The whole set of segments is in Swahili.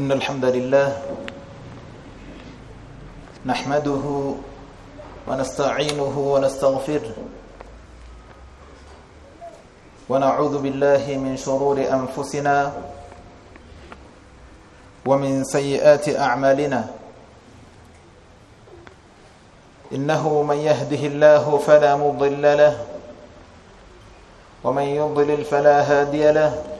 إن الحمد لله نحمده ونستعينه ونستغفره ونعوذ بالله من شرور أنفسنا ومن سيئات أعمالنا. إنه من يهده الله فلا مضل له ومن يضلل فلا هادي له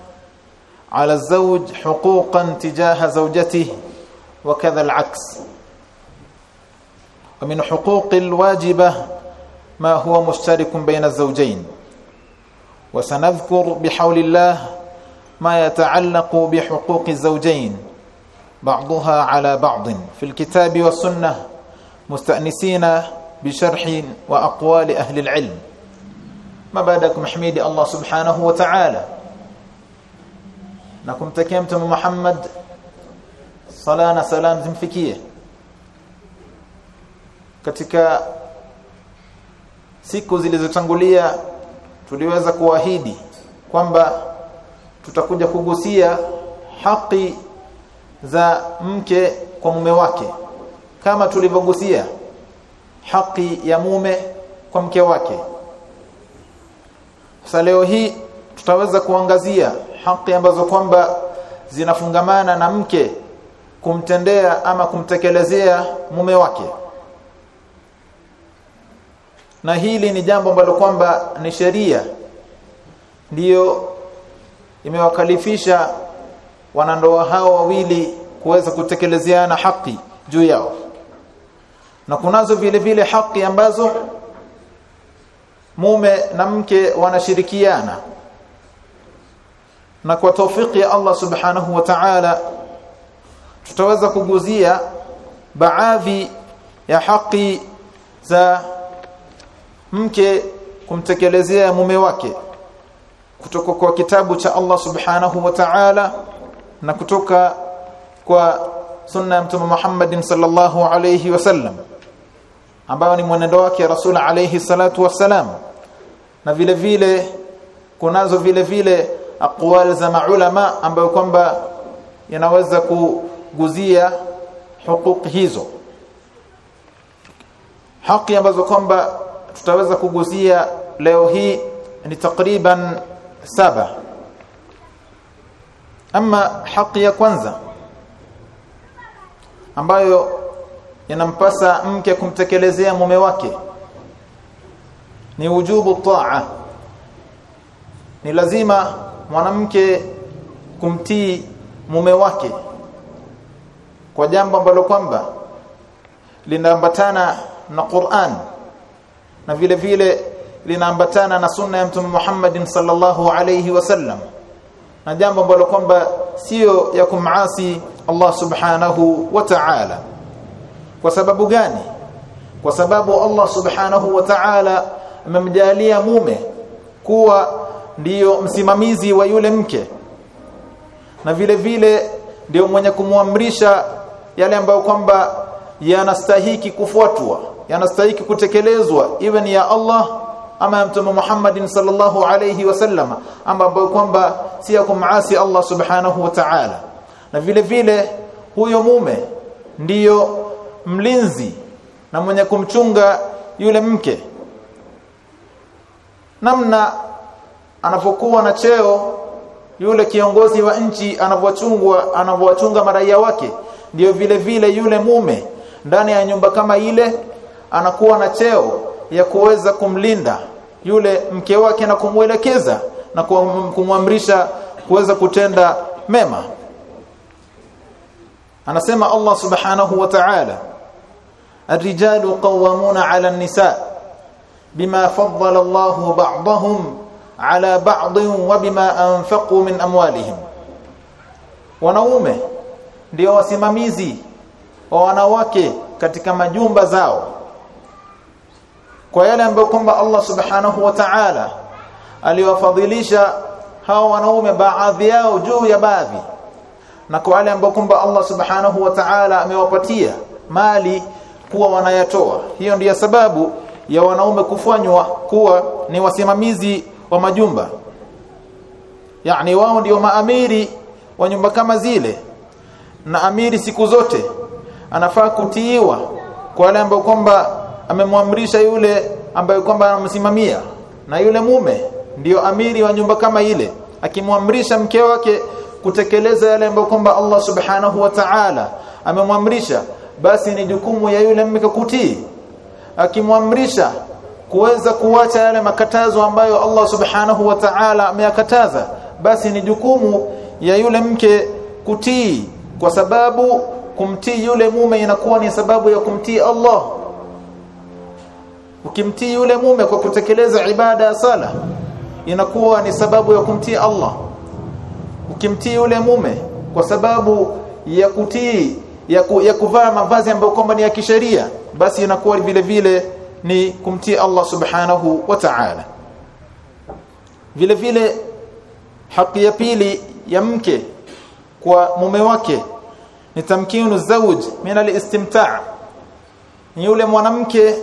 على الزوج حقوقا تجاه زوجته وكذا العكس. ومن حقوق الواجبة ما هو مشترك بين الزوجين. وسنذكر بحول الله ما يتعلق بحقوق الزوجين بعضها على بعض. في الكتاب والسنة مستأنسين بشرح وأقوال أهل العلم. ما بعدكم حميد الله سبحانه وتعالى. Na kumtakia mtume Muhammad sala na salam zimfikie. Katika siku zilizotangulia tuliweza kuahidi kwamba tutakuja kugusia haki za mke kwa mume wake kama tulivyogusia haki ya mume kwa mke wake. Sasa leo hii tutaweza kuangazia haki ambazo kwamba zinafungamana na mke kumtendea ama kumtekelezea mume wake. Na hili ni jambo ambalo kwamba ni sheria. Ndiyo imewakalifisha wanandoa hao wawili kuweza kutekelezeana haki juu yao. Na kunazo vile vile haki ambazo mume na mke wanashirikiana na kwa taufiki ya Allah subhanahu wa ta'ala tutaweza kuguzia baadhi ya haki za mke kumtekelezea mume wake kutoka kwa kitabu cha Allah subhanahu wa ta'ala na kutoka kwa sunna ya mtume Muhammad sallallahu alayhi wasallam ambayo ni mwenendo wake Rasul alayhi salatu wassalam. Na vile vile kunazo vile vile aqwal za maulama ambayo kwamba yanaweza kuguzia hukuki hizo. Haki ambazo kwamba tutaweza kuguzia leo hii ni takriban saba. Ama haki ya kwanza ambayo inampasa mke kumtekelezea mume wake ni wujubu taa. Ni lazima mwanamke kumtii mume wake kwa jambo ambalo kwamba linaambatana na Qur'an na vile vile linaambatana na sunna ya Mtume Muhammad sallallahu alayhi wasallam na jambo ambalo kwamba sio ya kumasi Allah subhanahu wa ta'ala. Kwa sababu gani? Kwa sababu Allah subhanahu wa ta'ala amemjalia mume kuwa ndiyo msimamizi wa yule mke. Na vile vile ndio mwenye kumwamrisha yale ambayo kwamba yanastahiki kufuatwa yanastahiki kutekelezwa iwe ni ya Allah ama ya mtume Muhammadin sallallahu alayhi wasallam ambayo kwamba si ya kumasi Allah subhanahu wa ta'ala. Na vile vile huyo mume ndiyo mlinzi na mwenye kumchunga yule mke. Namna anapokuwa na cheo yule kiongozi wa nchi anavyochungwa anavyowachunga maraia wake ndiyo vile vile yule mume ndani ya nyumba kama ile anakuwa na cheo ya kuweza kumlinda yule mke wake na kumwelekeza na kumwamrisha kuweza kutenda mema anasema Allah subhanahu wa ta'ala الرجال قوامون على النساء بما فضل الله بعضهم ala ba'dihim wa bima anfaqu min amwalihim. Wanaume ndio wasimamizi wa wanawake katika majumba zao. Kwa yale ambayo kwamba Allah subhanahu wa ta'ala aliwafadhilisha hao wanaume baadhi yao juu ya baadhi na kwa wale ambao kwamba Allah subhanahu wa ta'ala amewapatia mali kuwa wanayatoa. Hiyo ndiyo sababu ya wanaume kufanywa kuwa ni wasimamizi wa majumba. Yani wao ndio maamiri wa nyumba kama zile. Na amiri siku zote anafaa kutiiwa kwa wale ambao kwamba amemwamrisha yule ambaye kwamba anamsimamia. Na yule mume ndiyo amiri wa nyumba kama ile akimwamrisha mke wake kutekeleza yale ambayo kwamba Allah subhanahu wa ta'ala amemwamrisha basi ni jukumu ya yule mke kutii. Akimwamrisha kuweza kuwacha yale makatazo ambayo Allah subhanahu wa ta'ala ameyakataza basi ni jukumu ya yule mke kutii kwa sababu kumtii yule mume inakuwa ni sababu ya kumtii Allah. Ukimtii yule mume kwa kutekeleza ibada ya sala inakuwa ni sababu ya kumtii Allah. Ukimtii yule mume kwa sababu ya kutii ya, ku, ya kuvaa mavazi ambayo kwamba ni ya kisheria basi inakuwa vile vile ni kumtii Allah subhanahu wa ta'ala. Vile vile haki ya pili ya mke kwa mume wake ni tamkinu zawj min al-istimta' ni yule mwanamke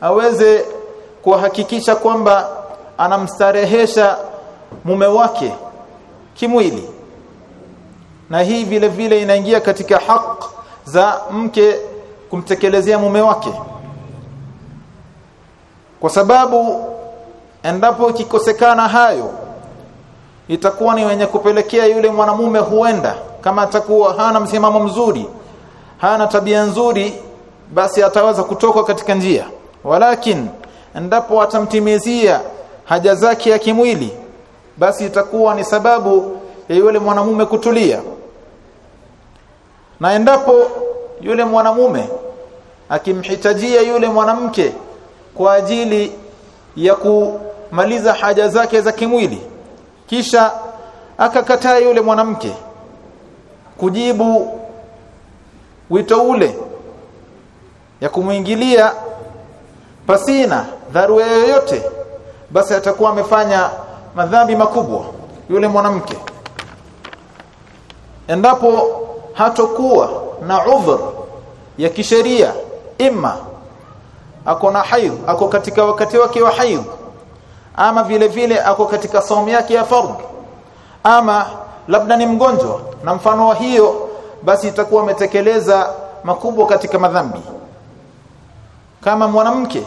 aweze kuhakikisha kwamba anamstarehesha mume wake kimwili. Na hii vile vile inaingia katika haki za mke kumtekelezea mume wake kwa sababu endapo ikikosekana hayo itakuwa ni wenye kupelekea yule mwanamume huenda. Kama atakuwa hana msimamo mzuri hana tabia nzuri basi ataweza kutoka katika njia. Walakin endapo atamtimizia haja zake ya kimwili basi itakuwa ni sababu ya yule mwanamume kutulia. Na endapo yule mwanamume akimhitajia yule mwanamke kwa ajili ya kumaliza haja zake za kimwili. Kisha akakataa yule mwanamke kujibu wito ule ya kumuingilia pasina dharua yoyote basi atakuwa amefanya madhambi makubwa yule mwanamke. Endapo hatokuwa na udhur ya kisheria imma ako na haidh ako katika wakati wake wa haidh ama vile vile ako katika saumu yake ya fard. Ama labda ni mgonjwa na mfano wa hiyo basi itakuwa ametekeleza makubwa katika madhambi. Kama mwanamke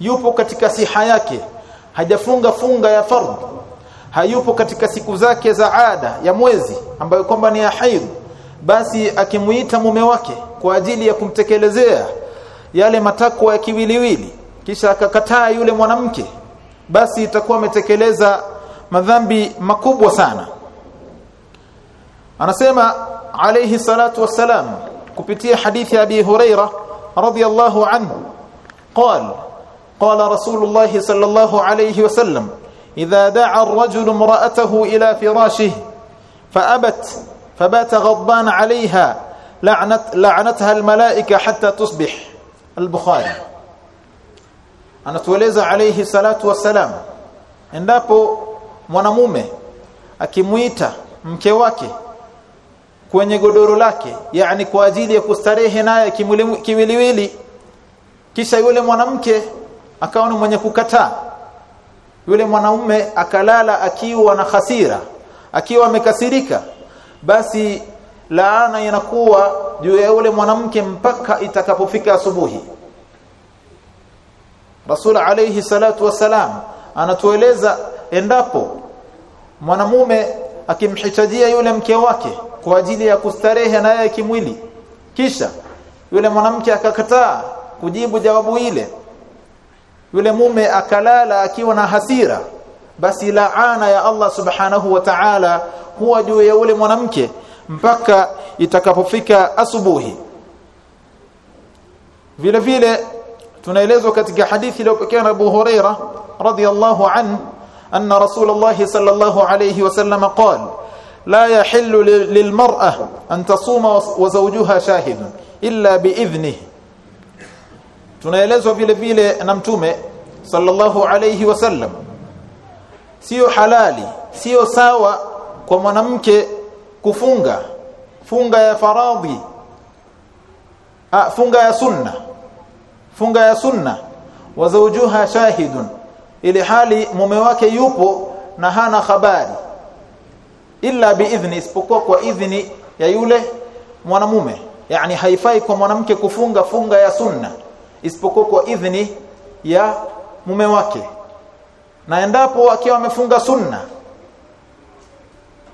yupo katika siha yake hajafunga funga ya fard. Hayupo katika siku zake za ada ya mwezi ambayo kwamba ni ya haidh basi akimuita mume wake kwa ajili ya kumtekelezea yale matakwa ya kiwiliwili kisha akakataa yule mwanamke basi itakuwa ametekeleza madhambi makubwa sana anasema alayhi salatu wassalam kupitia hadithi ya Abi Huraira radhiyallahu anhu قال قال رسول الله صلى الله عليه وسلم إذا دعا الرجل امرأته إلى فراشه فأبت فبات غضبان عليها لعنت لعنتها الملائكة حتى تصبح al-Bukhari. Anatueleza alayhi salatu wasalam endapo mwanamume akimuita mke wake kwenye godoro lake yani kwa ajili ya kustarehe naye kiwiliwili kisha yule mwanamke akawa ni mwenye kukataa yule mwanamume akalala akiwa na hasira akiwa amekasirika basi laana inakuwa juu ya yule mwanamke mpaka itakapofika asubuhi. Rasul alayhi salatu wasalam anatueleza endapo mwanamume akimhitajia yule mke wake kwa ajili ya kustarehe naye kimwili kisha yule mwanamke akakataa kujibu jawabu ile yule mume akalala akiwa na hasira basi laana ya Allah subhanahu wa ta'ala huwa juu ya yule mwanamke mpaka itakapofika asubuhi. Vile vile tunaelezwa katika hadithi iliyopokea na Abu Huraira radhiyallahu an anna Rasulullah sallallahu alayhi wasallam qala la yahillu lilmar'a an tasuma wa zawjuha shahidun illa biidhnihi tunaelezwa vile vile na mtume sallallahu alayhi wasallam sio halali sio sawa kwa mwanamke kufunga. Funga ya faradhi. Ah funga ya sunna. Funga ya sunna. Wa zawjuha shahidun. Ili hali mume wake yupo na hana habari. Illa biidhni isipokuwa kwa idhni ya yule mwanamume. Yani haifai kwa mwanamke kufunga funga ya sunna isipokuwa kwa idhni ya mume wake. Na endapo akiwa amefunga sunna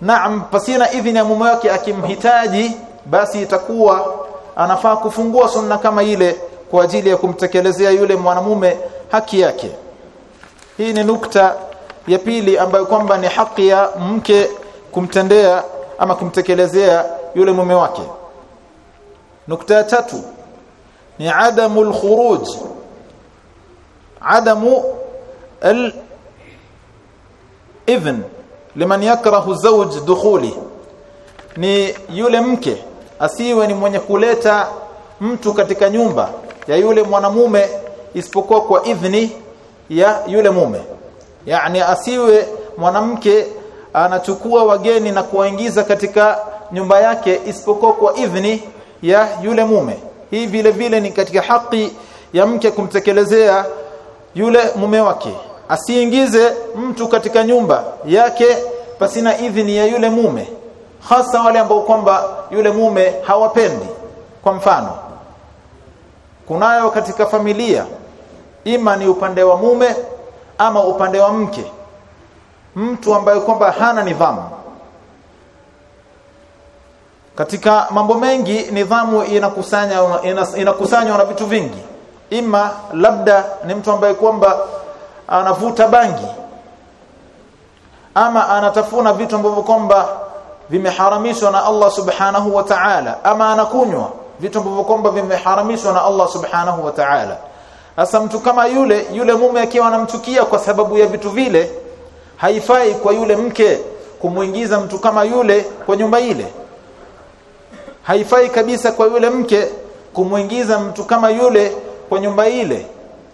naam pasina idhini ya mume wake akimhitaji basi itakuwa anafaa kufungua sunna kama ile kwa ajili ya kumtekelezea yule mwanamume haki yake. Hii ni nukta ya pili ambayo kwamba ni haki ya mke kumtendea ama kumtekelezea yule mume wake. Nukta ya tatu ni adamu alkhuruj. Adamu al idhn liman yakrahu zawj dukhuli. Ni yule mke asiwe ni mwenye kuleta mtu katika nyumba ya yule mwanamume isipokuwa kwa idhni ya yule mume. Yani asiwe mwanamke anachukua wageni na kuwaingiza katika nyumba yake isipokuwa kwa idhni ya yule mume. Hii vile vile ni katika haki ya mke kumtekelezea yule mume wake asiingize mtu katika nyumba yake pasina idhini ya yule mume hasa wale ambao kwamba yule mume hawapendi. Kwa mfano kunayo katika familia ima ni upande wa mume ama upande wa mke mtu ambaye kwamba hana nidhamu. Katika mambo mengi nidhamu inakusanya inakusanywa na vitu vingi. Ima labda ni mtu ambaye kwamba anavuta bangi. Ama anatafuna vitu ambavyo kwamba vimeharamishwa na Allah subhanahu wa ta'ala. Ama anakunywa vitu ambavyo kwamba vimeharamishwa na Allah subhanahu wa ta'ala. Sasa mtu kama yule yule mume akiwa anamchukia kwa sababu ya vitu vile haifai kwa yule mke kumuingiza mtu kama yule kwa nyumba ile. Haifai kabisa kwa yule mke kumuingiza mtu kama yule kwa nyumba ile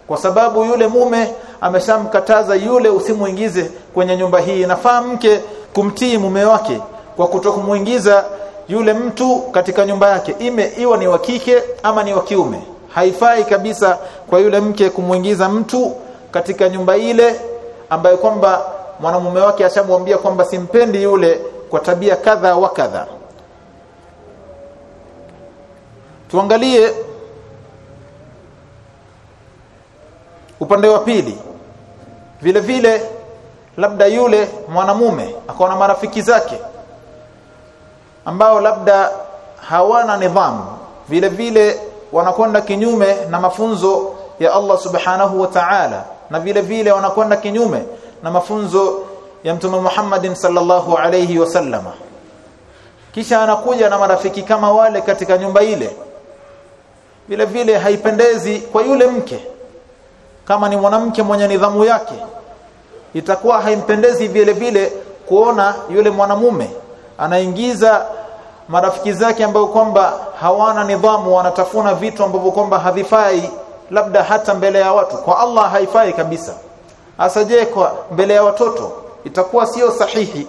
kwa sababu yule mume ameshamkataza yule usimuingize kwenye nyumba hii nafaa mke kumtii mume wake kwa kutokumuingiza yule mtu katika nyumba yake ime iwa ni wa kike ama ni wa kiume. Haifai kabisa kwa yule mke kumuingiza mtu katika nyumba ile ambayo kwamba mwanamume wake ashamwambia kwamba simpendi yule kwa tabia kadha wa kadha. Tuangalie upande wa pili vile vile labda yule mwanamume akaona marafiki zake ambao labda hawana nidhamu vile vile wanakwenda kinyume na mafunzo ya Allah subhanahu wa ta'ala na vile vile wanakwenda kinyume na mafunzo ya mtume Muhammadin sallallahu alayhi wasallama kisha anakuja na marafiki kama wale katika nyumba ile. Vile vile haipendezi kwa yule mke kama ni mwanamke mwenye nidhamu yake itakuwa haimpendezi vile vile kuona yule mwanamume anaingiza marafiki zake ambao kwamba hawana nidhamu wanatafuna vitu ambavyo kwamba havifai labda hata mbele ya watu. Kwa Allah haifai kabisa. Asaje kwa mbele ya watoto? Itakuwa sio sahihi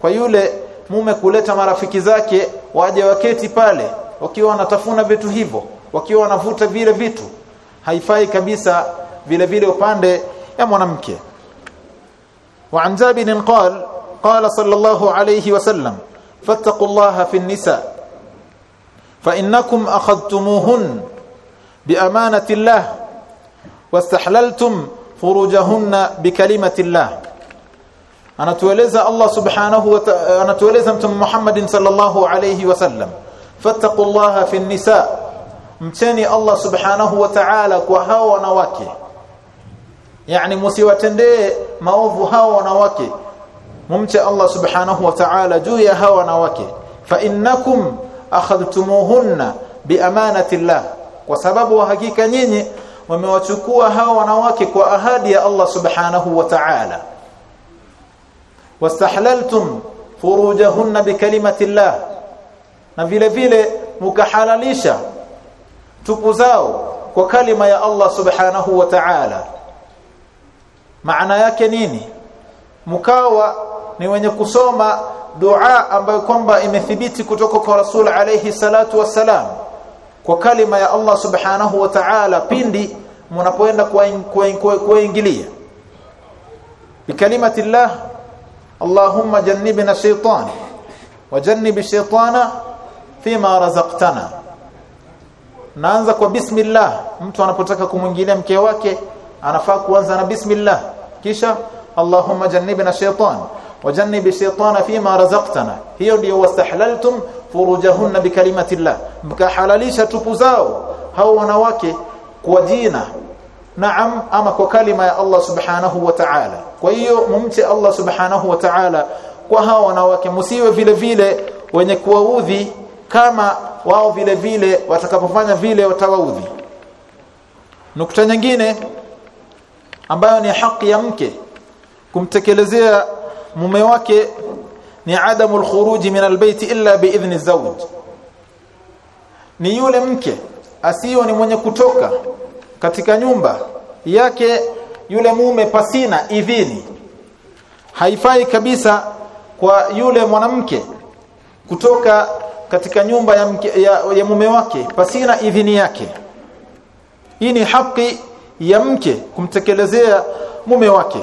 kwa yule mume kuleta marafiki zake waje waketi pale wakiwa wanatafuna vitu hivyo wakiwa wanavuta vile vitu. Haifai kabisa vile vile upande ya mwanamke وعن جابر قال قال صلى الله عليه وسلم فاتقوا الله في النساء فإنكم أخذتموهن بأمانة الله واستحللتم فروجهن بكلمة الله anatueleza Allah subhanahu wa ta'ala anatueleza mtume Muhammad sallallahu alayhi wasallam fattaqullaha fi nisa mcheni Allah subhanahu wa ta'ala kwa hao wanawake yani msiwatendee maovu hao wanawake. Mumche Allah subhanahu wa ta'ala juu ya hao wanawake. Fa innakum akhadhtumuhunna biamanati llah kwa sababu hakika nyinyi wamewachukua hao wanawake kwa ahadi ya Allah subhanahu wa ta'ala. Wastahlaltum furujahunna bikalimati llah na vile vile mukahalalisha tupu zao kwa kalima ya Allah subhanahu wa ta'ala maana yake nini? Mkawa ni wenye kusoma dua ambayo kwamba imethibiti kutoka kwa Rasul alayhi salatu wassalam kwa kalima ya Allah subhanahu wa ta'ala pindi mnapoenda kuingilia bikalimati llah Allahumma jannibna shaytan wajannib shaytana fima razaqtana. Naanza kwa bismillah mtu anapotaka kumwingilia mke wake anafaa kuanza na bismillah. Kisha Allahumma jannibna shaytan. Wajannib shaytana fima razaqtana. Hiyo ndio wastahlaltum furujahunna bikalimatillah mkahalalisha tupu zao hao wanawake kwa jina naam ama kwa kalima ya Allah subhanahu wa ta'ala. Kwa hiyo mumche Allah subhanahu wa ta'ala kwa hao wanawake. Msiwe vile vile wenye kuwaudhi kama wao vile vile watakapofanya vile watawaudhi. Nukta nyingine ambayo ni haki ya mke. Kumtekelezea mume wake ni adamu alkhuruj min albayt illa biidhni zawj. Ni yule mke asiyo ni mwenye kutoka katika nyumba yake yule mume pasina idhini. Haifai kabisa kwa yule mwanamke kutoka katika nyumba ya, mke, ya, ya mume wake pasina idhini yake. Hii ni haki ya mke kumtekelezea mume wake.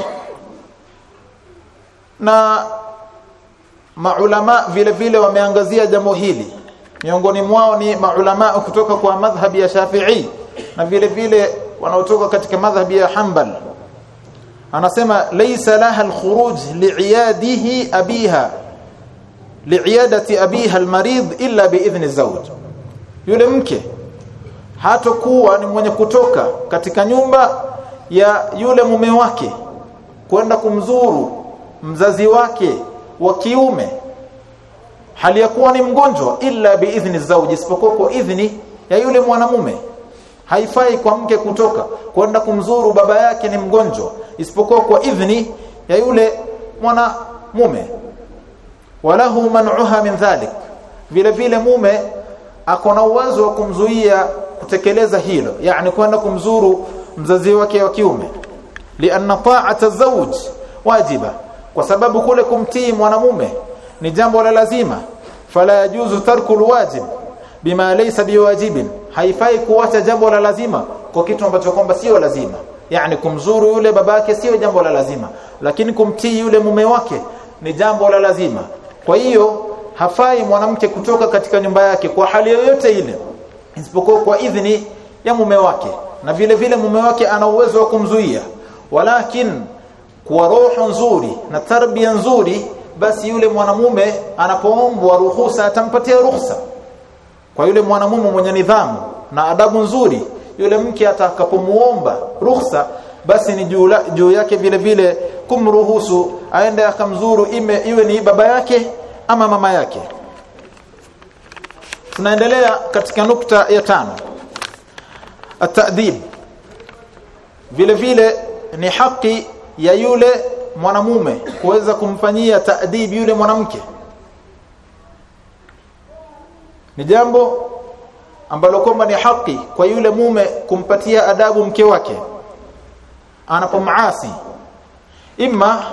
Na maulama vile vile wameangazia jambo hili. Miongoni mwao ni maulama kutoka kwa madhhabi ya Shafi'i na vile vile wanaotoka katika madhhabi ya Hanbal. Anasema laysa laha alkhuruj li'iyadihi abiha li'iyadati abiha almarid illa biidhni zawj. Yule mke hatakuwa ni mwenye kutoka katika nyumba ya yule mume wake kwenda kumzuru mzazi wake wa kiume. Hali ya kuwa ni mgonjwa illa biidhni zauji isipokuwa kwa idhni ya yule mwanamume. Haifai kwa mke kutoka kwenda kumzuru baba yake ni mgonjwa isipokuwa kwa idhni ya yule mwanamume. Walahu man'uha min dhalik vile vile mume akona uwezo wa kumzuia kutekeleza hilo yani kwenda kumzuru mzazi wake wa kiume. Lianna ta'ata zawj wajiba. Kwa sababu kule kumtii mwanamume ni jambo la lazima. Fala yajuzu tarku alwajib bima laysa biwajibin. Haifai kuacha jambo la lazima kwa kitu ambacho kwamba sio lazima. Yani kumzuru yule babake sio jambo la lazima. Lakini kumtii yule mume wake ni jambo la lazima. Kwa hiyo hafai mwanamke kutoka katika nyumba yake kwa hali yoyote ile isipokuwa kwa idhini ya mume wake. Na vile vile mume wake ana uwezo wa kumzuia. Walakin kwa roho nzuri na tarbia nzuri basi yule mwanamume anapoombwa ruhusa atampatia ruhusa. Kwa yule mwanamume mwenye nidhamu na adabu nzuri yule mke atakapomuomba ruhusa basi ni juu, juu yake vile vile kumruhusu aende akamzuru ime iwe ni baba yake ama mama yake tunaendelea katika nukta ya tano. Atadhib vile vile ni haki ya yule mwanamume kuweza kumfanyia taadhib yule mwanamke. Ni jambo ambalo kwamba ni haki kwa yule mume kumpatia adabu mke wake. Anapomaasi imma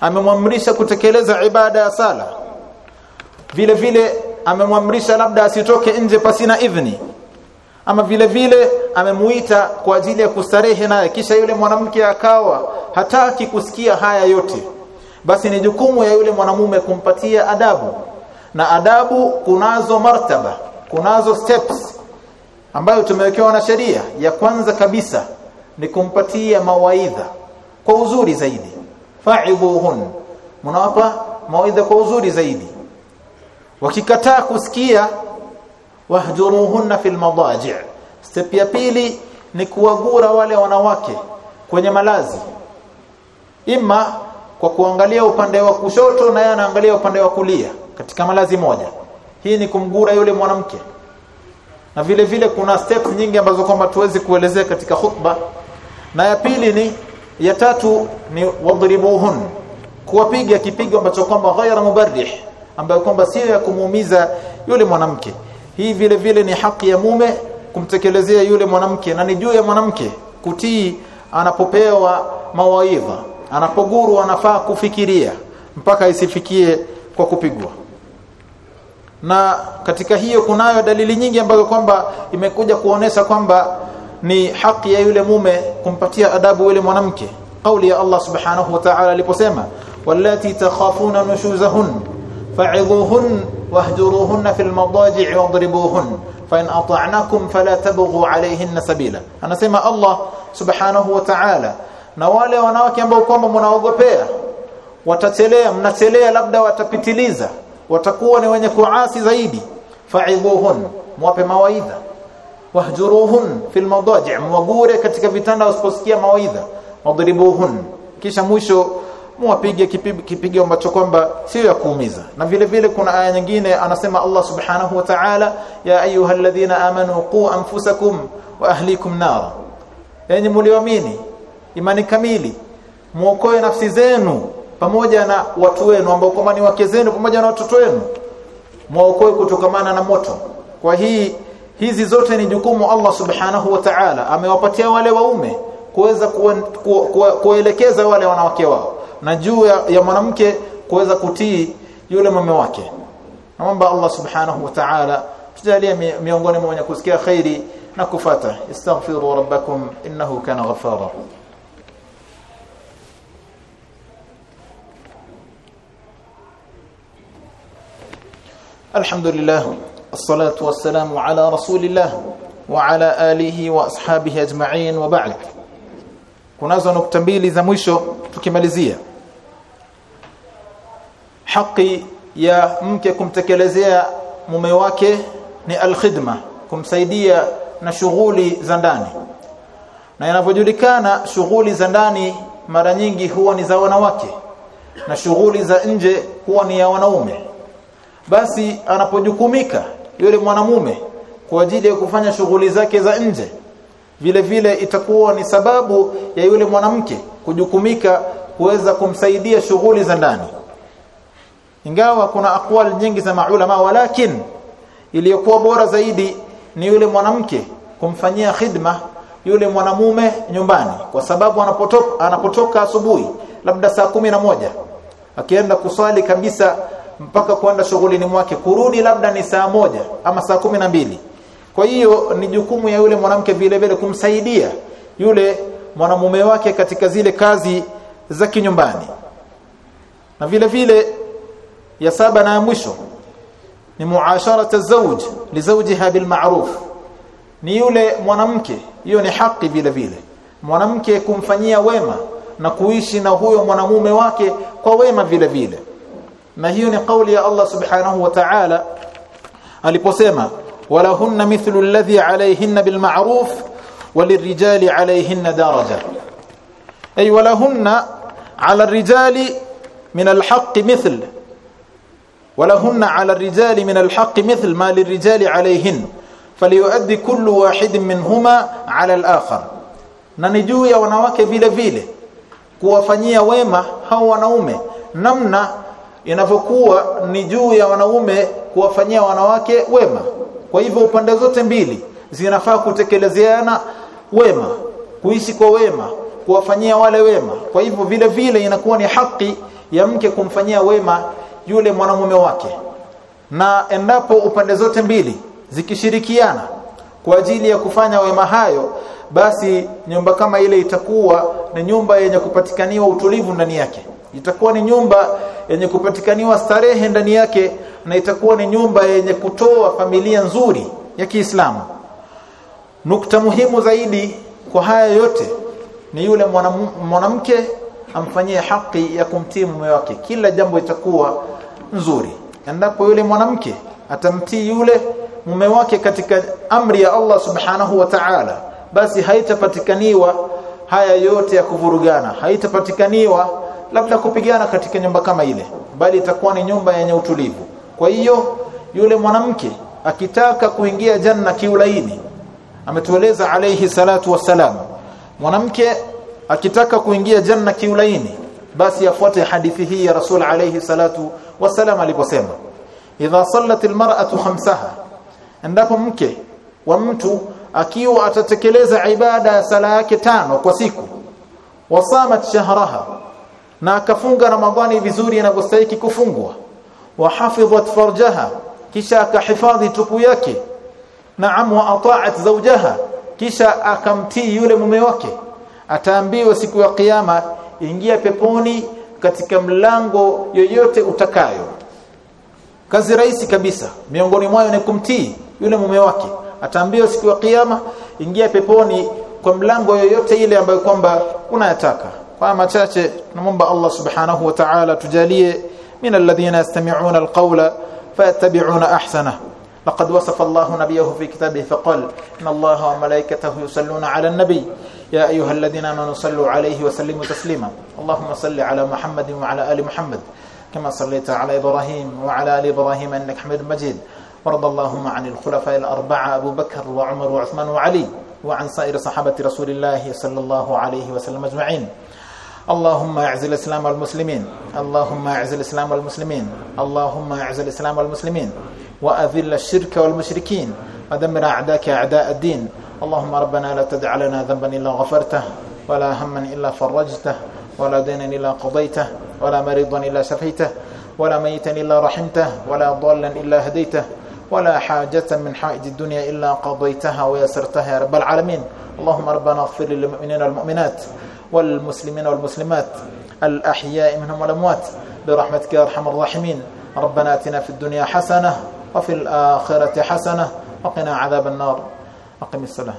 amemwamrisha kutekeleza ibada ya sala. Vile vile amemwamrisha labda asitoke nje pasina idhni. Ama vile vile amemuita kwa ajili ya kustarehe naye kisha yule mwanamke akawa hataki kusikia haya yote. Basi ni jukumu ya yule mwanamume kumpatia adabu. Na adabu kunazo martaba kunazo steps ambayo tumewekewa na sheria. Ya kwanza kabisa ni kumpatia mawaidha kwa uzuri zaidi. Fa'ibuhun mnawapa mawaidha kwa uzuri zaidi wakikataa kusikia wahjuruhunna fil madaji' step ya pili ni kuwagura wale wanawake kwenye malazi. Ima kwa kuangalia upande wa kushoto na yeye anaangalia upande wa kulia katika malazi moja. Hii ni kumgura yule mwanamke. Na vile vile kuna steps nyingi ambazo kwamba tuwezi kuelezea katika khutba. Na ya pili ni ya tatu ni wadribuhun. Kuwapiga kipigo ambacho kwamba ghaira mubarrih ambayo kwamba sio ya kumuumiza yule mwanamke. Hii vile vile ni haki ya mume kumtekelezea yule mwanamke na ni juu ya mwanamke kutii anapopewa mawaidha anapoguru anafaa kufikiria mpaka isifikie kwa kupigwa. Na katika hiyo kunayo dalili nyingi ambazo kwamba imekuja kuonesha kwamba ni haki ya yule mume kumpatia adabu yule mwanamke. Kauli ya Allah subhanahu wa ta'ala aliposema wallati takhafuna nushuzahun wahjuruhun fil madaji' wadribuhun fa in ata'nakum fala tabghu alayhin sabila anasema Allah subhanahu wa ta'ala na wale wanawake ambao kwamba mnaogopea watachelea mnachelea labda watapitiliza watakuwa ni wenye kuasi zaidi fa'idhuhun mwape mawaidha. Wahjuruhun fil madaji' mwagure katika vitanda usiposikia mawaidha. Wadribuhun kisha mwisho muwapige kipigo ambacho kwamba sio ya kuumiza. Na vile vile kuna aya nyingine anasema Allah subhanahu wa ta'ala ya ayyuhalladhina amanu qu anfusakum wa ahlikum nar. Yani mlioamini imani kamili muokoe nafsi zenu pamoja na watu wenu ambao kama ni wake zenu pamoja na watoto wenu. Muokoe kutokamana na moto. Kwa hii hizi zote ni jukumu Allah subhanahu wa ta'ala. Amewapatia wale waume kuweza kuelekeza wale wanawake wao na juu ya, ya mwanamke kuweza kutii yule mume wake naomba Allah subhanahu wa ta'ala tujalie miongoni mwa wenye kusikia khairi na kufata istaghfiru rabbakum innahu kana ghafara الحمد لله الصلاة والسلام على رسول الله وعلى آله وأصحابه أجمعين وبعد kunazo nukta mbili za mwisho tukimalizia haki ya mke kumtekelezea mume wake ni alkhidma kumsaidia na shughuli za ndani. Na inavyojulikana shughuli za ndani mara nyingi huwa ni za wanawake na shughuli za nje huwa ni ya wanaume. Basi anapojukumika yule mwanamume kwa ajili ya kufanya shughuli zake za nje vile vile itakuwa ni sababu ya yule mwanamke kujukumika kuweza kumsaidia shughuli za ndani ingawa kuna akwali nyingi za maulama walakin iliyokuwa bora zaidi ni yule mwanamke kumfanyia khidma yule mwanamume nyumbani. Kwa sababu anapotoka anapotoka asubuhi labda saa kumi na moja akienda kuswali kabisa mpaka kwenda shughulini mwake kurudi labda ni saa moja ama saa kumi na mbili. Kwa hiyo ni jukumu ya yule mwanamke vile vile kumsaidia yule mwanamume wake katika zile kazi za kinyumbani. Na vile vile ya saba na ya mwisho ni muasharata zawj li zawjiha bil ma'ruf ni yule mwanamke hiyo ni haki vile vile mwanamke kumfanyia wema na kuishi na huyo mwanamume wake kwa wema vile vile na hiyo ni kauli ya Allah subhanahu wa ta'ala aliposema walahunna mithlu alladhi alayhinna bil ma'ruf walirrijali alayhinna daraja ay walahunna ala الرجال من الحق مثل ولهن على الرجال من الحق مثل ما للرجال عليهن فليؤدي كل واحد منهما على الآخر na ni juu ya wanawake vile vile kuwafanyia wema hao wanaume namna inavyokuwa ni juu ya wanaume kuwafanyia wanawake wema kwa hivyo upande zote mbili zinafaa kutekelezeana wema kuishi kwa wema kuwafanyia wale wema kwa hivyo vile vile inakuwa ni haki ya mke kumfanyia wema yule mwanamume wake. Na endapo upande zote mbili zikishirikiana kwa ajili ya kufanya wema hayo basi nyumba kama ile itakuwa ni nyumba yenye kupatikaniwa utulivu ndani yake. Itakuwa ni nyumba yenye kupatikaniwa starehe ndani yake na itakuwa ni nyumba yenye kutoa familia nzuri ya Kiislamu. Nukta muhimu zaidi kwa haya yote ni yule mwanamke amfanyie haki ya kumtii mume wake. Kila jambo itakuwa nzuri. Endapo yule mwanamke atamtii yule mume wake katika amri ya Allah subhanahu wa ta'ala basi haitapatikaniwa haya yote ya kuvurugana. Haitapatikaniwa labda kupigana katika nyumba kama ile bali itakuwa ni nyumba yenye utulivu. Kwa hiyo yule mwanamke akitaka kuingia janna kiulaini ametueleza alayhi salatu wassalam mwanamke akitaka kuingia janna kiulaini basi afuate hadithi hii ya rasul alayhi salatu wassalam aliposema idha sallat almar'atu khamsaha endapo mke wa mtu akiwa atatekeleza ibada ya sala yake tano kwa siku wasamat shahraha na akafunga ramadhani vizuri inavyostahili kufungwa wa hafidhat farjaha kisha akahifadhi tupu yake naam wa ata'at zawjaha kisha akamtii yule mume wake ataambiwa siku ya kiyama ingia peponi katika mlango yoyote utakayo. Kazi rahisi kabisa. Miongoni mwao ni kumtii yule mume wake. Ataambiwa siku ya kiyama ingia peponi kwa mlango yoyote ile ambayo kwamba unayataka. Kwa machache tunamwomba Allah subhanahu wa ta'ala tujalie min alladhina yastami'una alqawla fayattabi'una ahsana laqad wasafa Allahu nabiyahu fi kitabihi faqala inna Allaha wa malaikatahu yusalluna 'alan nabiy يا أيها الذين آمنوا صلوا عليه وسلموا تسليما. اللهم صل على محمد وعلى آل محمد كما صليت على إبراهيم وعلى آل إبراهيم إنك حميد مجيد. ورضى اللهم عن الخلفاء الأربعة أبو بكر وعمر وعثمان وعلي وعن سائر صحابة رسول الله صلى الله عليه وسلم أجمعين. اللهم أعز الإسلام والمسلمين. اللهم أعز الإسلام والمسلمين. اللهم أعز الإسلام والمسلمين. وأذل الشرك والمشركين. ودمر أعداءك أعداء الدين. اللهم ربنا لا تدع لنا ذنبا إلا غفرته ولا هما إلا فرجته ولا دينا إلا قضيته ولا مريضا إلا شفيته ولا ميتا إلا رحمته ولا ضالا إلا هديته ولا حاجة من حائج الدنيا إلا قضيتها ويسرتها يا رب العالمين. اللهم ربنا اغفر للمؤمنين والمؤمنات والمسلمين والمسلمات الأحياء منهم والأموات برحمتك يا أرحم الراحمين. ربنا آتنا في الدنيا حسنة وفي الآخرة حسنة وقنا عذاب النار. أقم الصلاة.